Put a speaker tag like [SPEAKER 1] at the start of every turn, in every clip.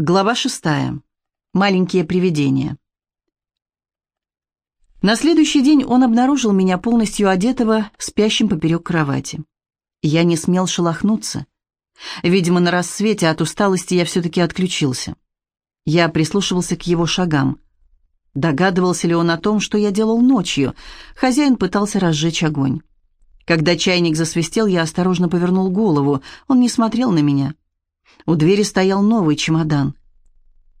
[SPEAKER 1] Глава шестая. Маленькие привидения. На следующий день он обнаружил меня полностью одетого, спящим поперек кровати. Я не смел шелохнуться. Видимо, на рассвете от усталости я все-таки отключился. Я прислушивался к его шагам. Догадывался ли он о том, что я делал ночью? Хозяин пытался разжечь огонь. Когда чайник засвистел, я осторожно повернул голову. Он не смотрел на меня. У двери стоял новый чемодан.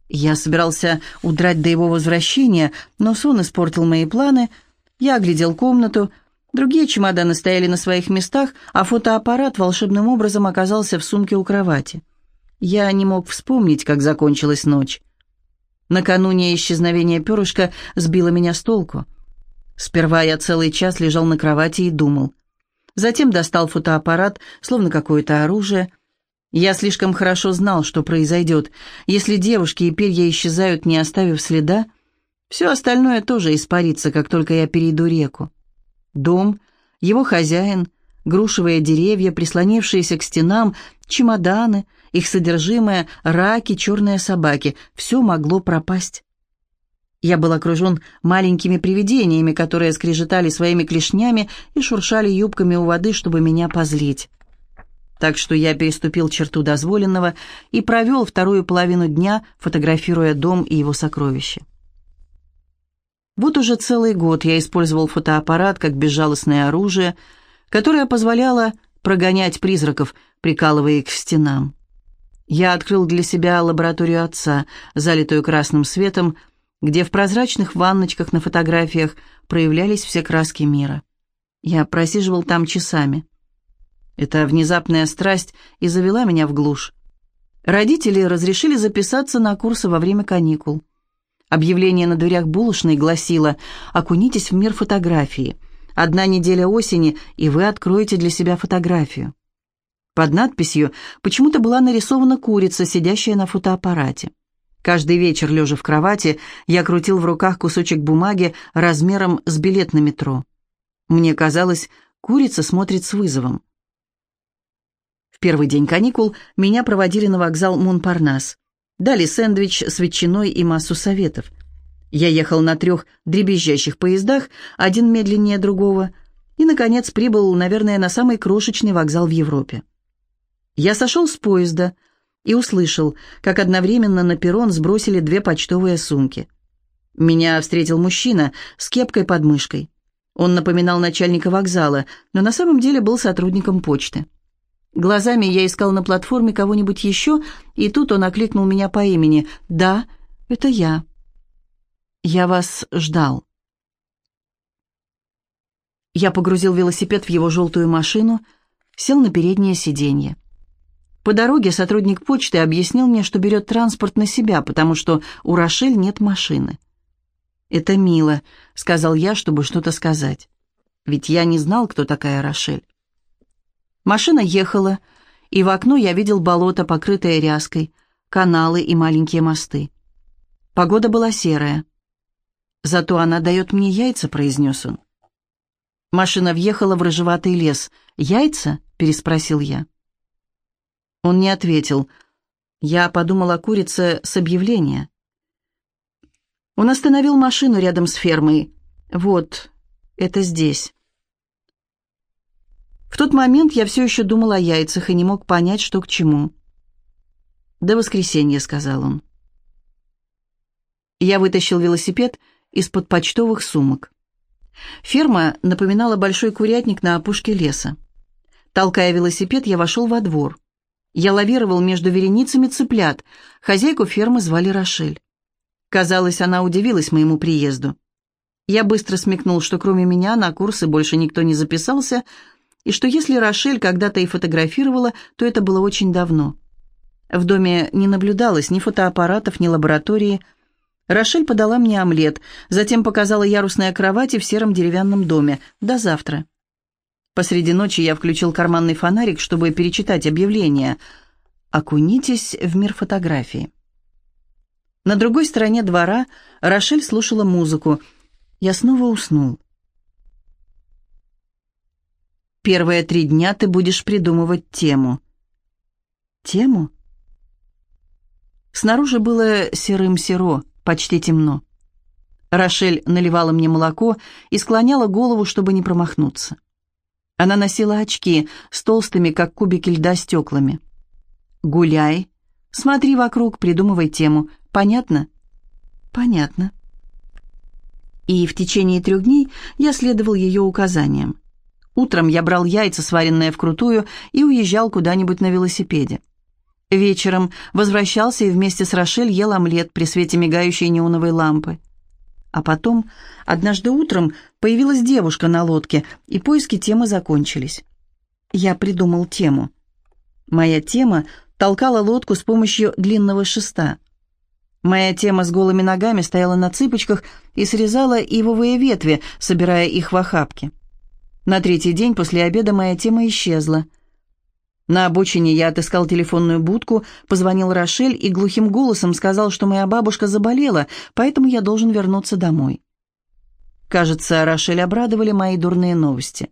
[SPEAKER 1] Я собирался удрать до его возвращения, но сон испортил мои планы. Я оглядел комнату. Другие чемоданы стояли на своих местах, а фотоаппарат волшебным образом оказался в сумке у кровати. Я не мог вспомнить, как закончилась ночь. Накануне исчезновения перышка сбило меня с толку. Сперва я целый час лежал на кровати и думал. Затем достал фотоаппарат, словно какое-то оружие — я слишком хорошо знал, что произойдет. Если девушки и перья исчезают, не оставив следа, все остальное тоже испарится, как только я перейду реку. Дом, его хозяин, грушевые деревья, прислонившиеся к стенам, чемоданы, их содержимое, раки, черные собаки — все могло пропасть. Я был окружен маленькими привидениями, которые скрежетали своими клешнями и шуршали юбками у воды, чтобы меня позлить так что я переступил черту дозволенного и провел вторую половину дня, фотографируя дом и его сокровища. Вот уже целый год я использовал фотоаппарат как безжалостное оружие, которое позволяло прогонять призраков, прикалывая их к стенам. Я открыл для себя лабораторию отца, залитую красным светом, где в прозрачных ванночках на фотографиях проявлялись все краски мира. Я просиживал там часами. Эта внезапная страсть и завела меня в глушь. Родители разрешили записаться на курсы во время каникул. Объявление на дверях булочной гласило «Окунитесь в мир фотографии. Одна неделя осени, и вы откроете для себя фотографию». Под надписью почему-то была нарисована курица, сидящая на фотоаппарате. Каждый вечер, лежа в кровати, я крутил в руках кусочек бумаги размером с билет на метро. Мне казалось, курица смотрит с вызовом первый день каникул меня проводили на вокзал Монпарнас. Дали сэндвич с ветчиной и массу советов. Я ехал на трех дребезжащих поездах, один медленнее другого, и, наконец, прибыл, наверное, на самый крошечный вокзал в Европе. Я сошел с поезда и услышал, как одновременно на перрон сбросили две почтовые сумки. Меня встретил мужчина с кепкой под мышкой. Он напоминал начальника вокзала, но на самом деле был сотрудником почты. Глазами я искал на платформе кого-нибудь еще, и тут он окликнул меня по имени. «Да, это я». «Я вас ждал». Я погрузил велосипед в его желтую машину, сел на переднее сиденье. По дороге сотрудник почты объяснил мне, что берет транспорт на себя, потому что у Рошель нет машины. «Это мило», — сказал я, чтобы что-то сказать. Ведь я не знал, кто такая Рошель. Машина ехала, и в окно я видел болото, покрытое ряской, каналы и маленькие мосты. Погода была серая. «Зато она дает мне яйца», — произнес он. Машина въехала в рыжеватый лес. «Яйца?» — переспросил я. Он не ответил. Я подумал о курице с объявления. Он остановил машину рядом с фермой. «Вот, это здесь». Тот момент я все еще думал о яйцах и не мог понять, что к чему. «До воскресенья», — сказал он. Я вытащил велосипед из-под почтовых сумок. Ферма напоминала большой курятник на опушке леса. Толкая велосипед, я вошел во двор. Я лавировал между вереницами цыплят. Хозяйку фермы звали Рошель. Казалось, она удивилась моему приезду. Я быстро смекнул, что кроме меня на курсы больше никто не записался, и что если Рошель когда-то и фотографировала, то это было очень давно. В доме не наблюдалось ни фотоаппаратов, ни лаборатории. Рошель подала мне омлет, затем показала ярусная кровать в сером деревянном доме. До завтра. Посреди ночи я включил карманный фонарик, чтобы перечитать объявление. «Окунитесь в мир фотографии». На другой стороне двора Рошель слушала музыку. Я снова уснул. Первые три дня ты будешь придумывать тему. Тему? Снаружи было серым-серо, почти темно. Рошель наливала мне молоко и склоняла голову, чтобы не промахнуться. Она носила очки с толстыми, как кубики льда, стеклами. «Гуляй. Смотри вокруг, придумывай тему. Понятно?» «Понятно». И в течение трех дней я следовал ее указаниям. Утром я брал яйца, сваренные вкрутую, и уезжал куда-нибудь на велосипеде. Вечером возвращался и вместе с Рошель ел омлет при свете мигающей неоновой лампы. А потом, однажды утром, появилась девушка на лодке, и поиски темы закончились. Я придумал тему. Моя тема толкала лодку с помощью длинного шеста. Моя тема с голыми ногами стояла на цыпочках и срезала ивовые ветви, собирая их в охапки. На третий день после обеда моя тема исчезла — на обочине я отыскал телефонную будку, позвонил Рошель и глухим голосом сказал, что моя бабушка заболела, поэтому я должен вернуться домой. Кажется, Рошель обрадовали мои дурные новости.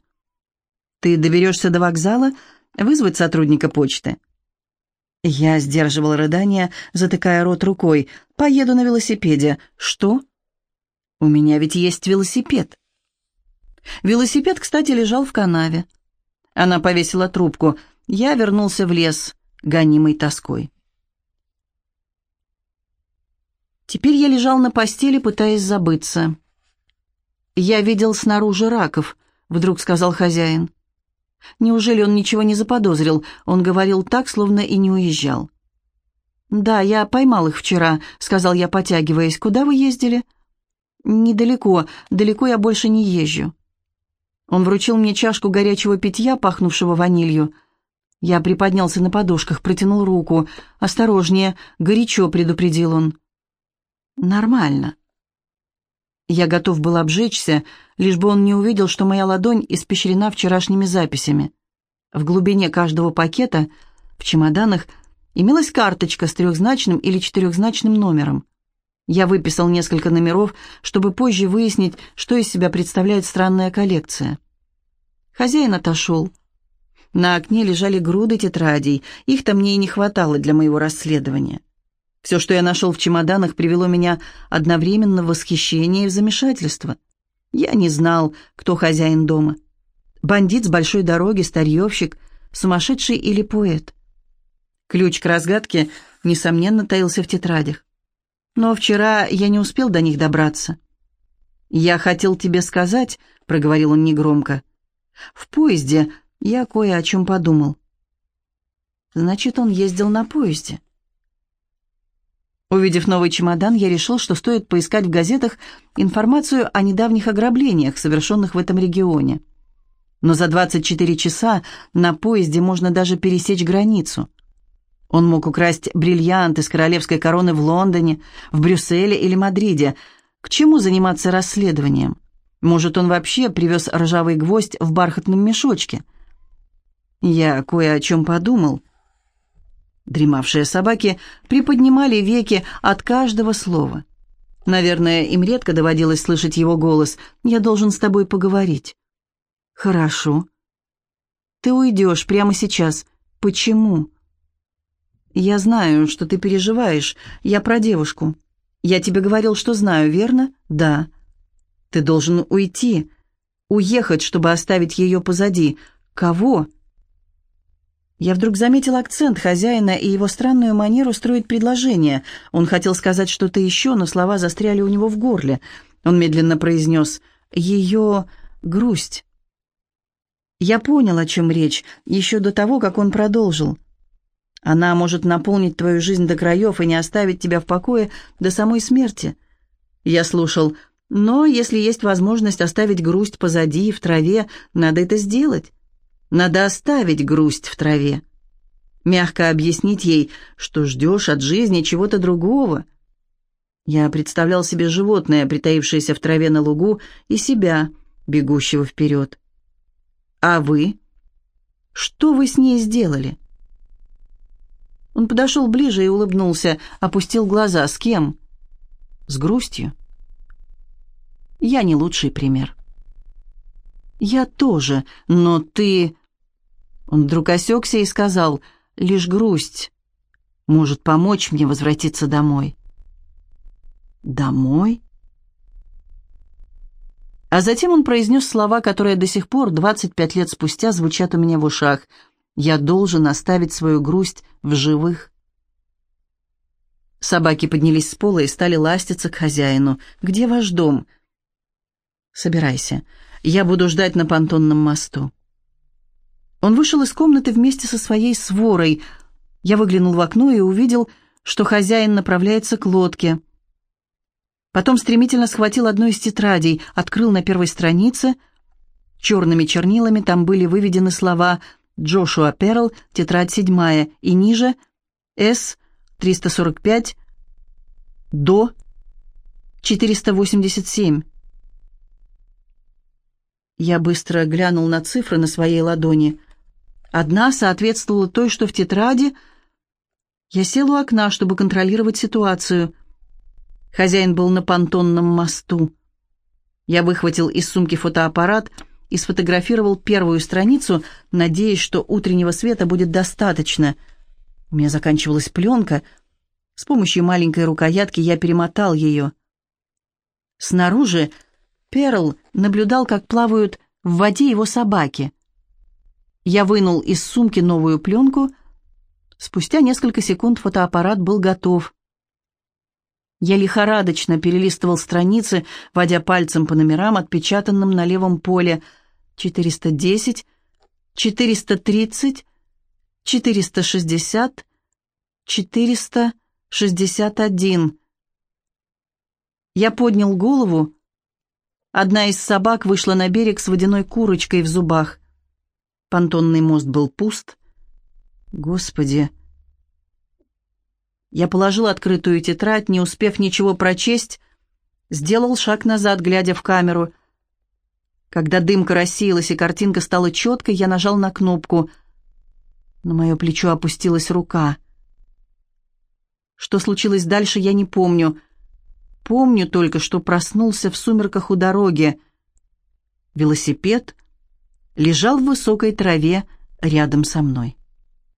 [SPEAKER 1] «Ты доберешься до вокзала? Вызвать сотрудника почты?» Я сдерживал рыдания, затыкая рот рукой. «Поеду на велосипеде». «Что?» «У меня ведь есть велосипед». Велосипед, кстати, лежал в канаве. Она повесила трубку – я вернулся в лес, гонимый тоской. Теперь я лежал на постели, пытаясь забыться. «Я видел снаружи раков», — вдруг сказал хозяин. Неужели он ничего не заподозрил? Он говорил так, словно и не уезжал. «Да, я поймал их вчера», — сказал я, потягиваясь. «Куда вы ездили?» «Недалеко. Далеко я больше не езжу». Он вручил мне чашку горячего питья, пахнувшего ванилью. Я приподнялся на подушках, протянул руку. «Осторожнее, горячо», — предупредил он. «Нормально». Я готов был обжечься, лишь бы он не увидел, что моя ладонь испещрена вчерашними записями. В глубине каждого пакета, в чемоданах, имелась карточка с трехзначным или четырехзначным номером. Я выписал несколько номеров, чтобы позже выяснить, что из себя представляет странная коллекция. Хозяин отошел. На окне лежали груды тетрадей, их-то мне и не хватало для моего расследования. Все, что я нашел в чемоданах, привело меня одновременно в восхищение и в замешательство. Я не знал, кто хозяин дома. Бандит с большой дороги, старьевщик, сумасшедший или поэт. Ключ к разгадке, несомненно, таился в тетрадях. Но вчера я не успел до них добраться. «Я хотел тебе сказать», — проговорил он негромко, — «в поезде я кое о чем подумал. Значит, он ездил на поезде. Увидев новый чемодан, я решил, что стоит поискать в газетах информацию о недавних ограблениях, совершенных в этом регионе. Но за 24 часа на поезде можно даже пересечь границу. Он мог украсть бриллиант из королевской короны в Лондоне, в Брюсселе или Мадриде. К чему заниматься расследованием? Может, он вообще привез ржавый гвоздь в бархатном мешочке? Я кое о чем подумал. Дремавшие собаки приподнимали веки от каждого слова. Наверное, им редко доводилось слышать его голос. «Я должен с тобой поговорить». «Хорошо». «Ты уйдешь прямо сейчас. Почему?» «Я знаю, что ты переживаешь. Я про девушку. Я тебе говорил, что знаю, верно?» «Да». «Ты должен уйти. Уехать, чтобы оставить ее позади. Кого?» Я вдруг заметил акцент хозяина и его странную манеру строить предложение. Он хотел сказать что-то еще, но слова застряли у него в горле. Он медленно произнес «Ее грусть». Я понял, о чем речь, еще до того, как он продолжил. Она может наполнить твою жизнь до краев и не оставить тебя в покое до самой смерти. Я слушал, но если есть возможность оставить грусть позади, в траве, надо это сделать. Надо оставить грусть в траве. Мягко объяснить ей, что ждешь от жизни чего-то другого. Я представлял себе животное, притаившееся в траве на лугу, и себя, бегущего вперед. А вы? Что вы с ней сделали? Он подошел ближе и улыбнулся, опустил глаза. С кем? С грустью. Я не лучший пример. Я тоже, но ты... Он вдруг осекся и сказал, «Лишь грусть». может помочь мне возвратиться домой. Домой? А затем он произнес слова, которые до сих пор, 25 лет спустя, звучат у меня в ушах. «Я должен оставить свою грусть в живых». Собаки поднялись с пола и стали ластиться к хозяину. «Где ваш дом?» «Собирайся. Я буду ждать на понтонном мосту». Он вышел из комнаты вместе со своей сворой. Я выглянул в окно и увидел, что хозяин направляется к лодке. Потом стремительно схватил одну из тетрадей, открыл на первой странице. Черными чернилами там были выведены слова «Джошуа Перл, тетрадь седьмая» и ниже «С. 345 до 487». Я быстро глянул на цифры на своей ладони. Одна соответствовала той, что в тетради. Я сел у окна, чтобы контролировать ситуацию. Хозяин был на понтонном мосту. Я выхватил из сумки фотоаппарат и сфотографировал первую страницу, надеясь, что утреннего света будет достаточно. У меня заканчивалась пленка. С помощью маленькой рукоятки я перемотал ее. Снаружи Перл наблюдал, как плавают в воде его собаки. Я вынул из сумки новую пленку. Спустя несколько секунд фотоаппарат был готов. Я лихорадочно перелистывал страницы, водя пальцем по номерам, отпечатанным на левом поле. 410, 430, 460, 461. Я поднял голову. Одна из собак вышла на берег с водяной курочкой в зубах. Понтонный мост был пуст. Господи! Я положил открытую тетрадь, не успев ничего прочесть, сделал шаг назад, глядя в камеру. Когда дымка рассеялась и картинка стала четкой, я нажал на кнопку. На мое плечо опустилась рука. Что случилось дальше, я не помню. Помню только, что проснулся в сумерках у дороги. Велосипед лежал в высокой траве рядом со мной.